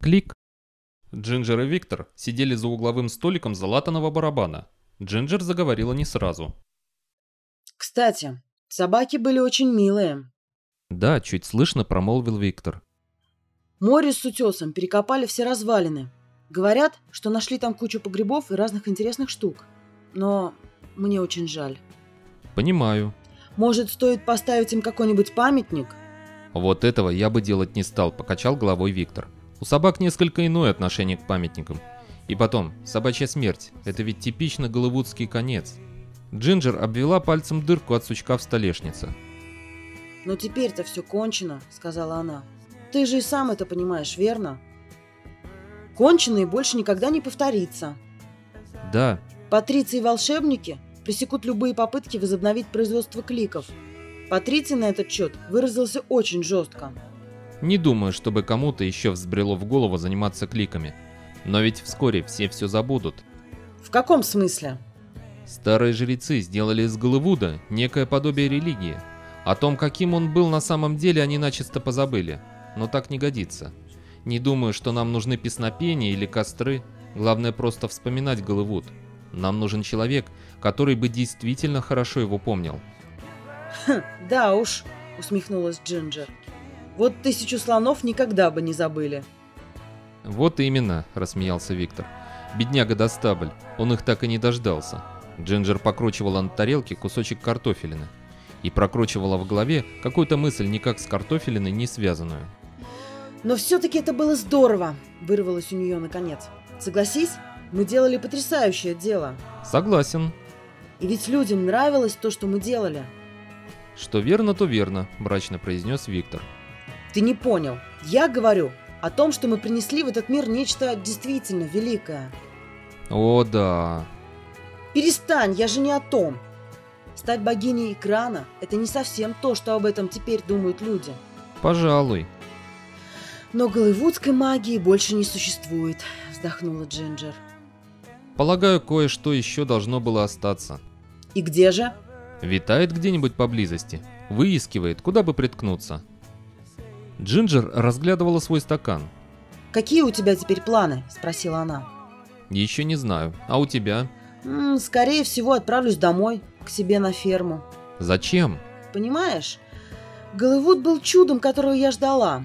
Клик. Джинджер и Виктор сидели за угловым столиком залатанного барабана. Джинджер заговорила не сразу. Кстати, собаки были очень милые. Да, чуть слышно промолвил Виктор. Море с утесом перекопали все развалины. Говорят, что нашли там кучу погребов и разных интересных штук. Но мне очень жаль. Понимаю. Может, стоит поставить им какой-нибудь памятник? Вот этого я бы делать не стал, покачал головой Виктор. У собак несколько иное отношение к памятникам. И потом, собачья смерть – это ведь типично голливудский конец. Джинджер обвела пальцем дырку от сучка в столешнице. «Но теперь-то все кончено», — сказала она. «Ты же и сам это понимаешь, верно? Кончено и больше никогда не повторится». «Да». «Патриции и волшебники пресекут любые попытки возобновить производство кликов. Патриций на этот счет выразился очень жестко». «Не думаю, чтобы кому-то еще взбрело в голову заниматься кликами. Но ведь вскоре все все забудут». «В каком смысле?» Старые жрецы сделали из Голливуда некое подобие религии. О том, каким он был на самом деле, они начисто позабыли. Но так не годится. Не думаю, что нам нужны песнопения или костры. Главное просто вспоминать Голливуд. Нам нужен человек, который бы действительно хорошо его помнил. Хм, да уж, усмехнулась Джинджер. Вот тысячу слонов никогда бы не забыли. Вот именно, рассмеялся Виктор. Бедняга Достабль, он их так и не дождался. Джинджер покручивала на тарелке кусочек картофелины и прокручивала в голове какую-то мысль никак с картофелиной не связанную. «Но все-таки это было здорово!» – вырвалось у нее наконец. «Согласись, мы делали потрясающее дело!» «Согласен!» «И ведь людям нравилось то, что мы делали!» «Что верно, то верно», – мрачно произнес Виктор. «Ты не понял. Я говорю о том, что мы принесли в этот мир нечто действительно великое». «О, да», Перестань, я же не о том. Стать богиней экрана – это не совсем то, что об этом теперь думают люди. Пожалуй. Но голливудской магии больше не существует, вздохнула Джинджер. Полагаю, кое-что еще должно было остаться. И где же? Витает где-нибудь поблизости. Выискивает, куда бы приткнуться. Джинджер разглядывала свой стакан. «Какие у тебя теперь планы?» – спросила она. «Еще не знаю. А у тебя?» М -м, скорее всего, отправлюсь домой, к себе на ферму. Зачем? Понимаешь, Голливуд был чудом, которого я ждала.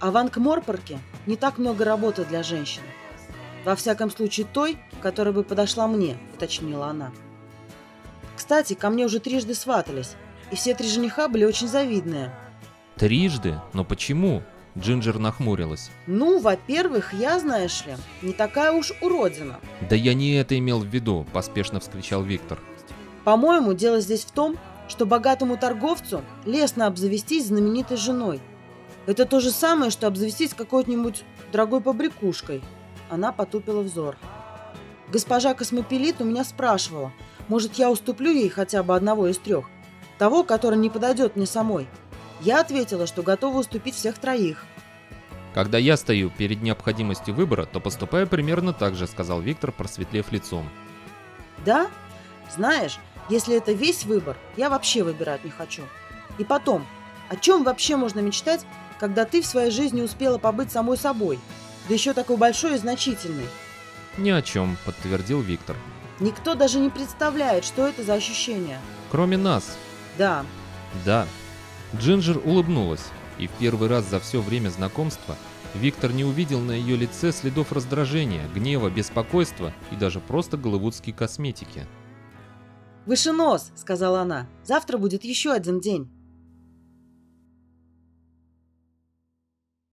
А в Анкморпорке не так много работы для женщин. Во всяком случае той, которая бы подошла мне, уточнила она. Кстати, ко мне уже трижды сватались, и все три жениха были очень завидные. Трижды? Но почему? Джинджер нахмурилась. «Ну, во-первых, я, знаешь ли, не такая уж уродина». «Да я не это имел в виду», – поспешно вскричал Виктор. «По-моему, дело здесь в том, что богатому торговцу лестно обзавестись знаменитой женой. Это то же самое, что обзавестись какой-нибудь дорогой побрякушкой». Она потупила взор. «Госпожа Космопелит у меня спрашивала, может, я уступлю ей хотя бы одного из трех? Того, который не подойдет мне самой. Я ответила, что готова уступить всех троих. Когда я стою перед необходимостью выбора, то поступаю примерно так же, сказал Виктор, просветлев лицом. Да? Знаешь, если это весь выбор, я вообще выбирать не хочу. И потом, о чем вообще можно мечтать, когда ты в своей жизни успела побыть самой собой, да еще такой большой и значительный? Ни о чем, подтвердил Виктор. Никто даже не представляет, что это за ощущение. Кроме нас. Да. Да, Джинджер улыбнулась, и в первый раз за все время знакомства Виктор не увидел на ее лице следов раздражения, гнева, беспокойства и даже просто голливудской косметики. «Выше нос!» — сказала она. «Завтра будет еще один день».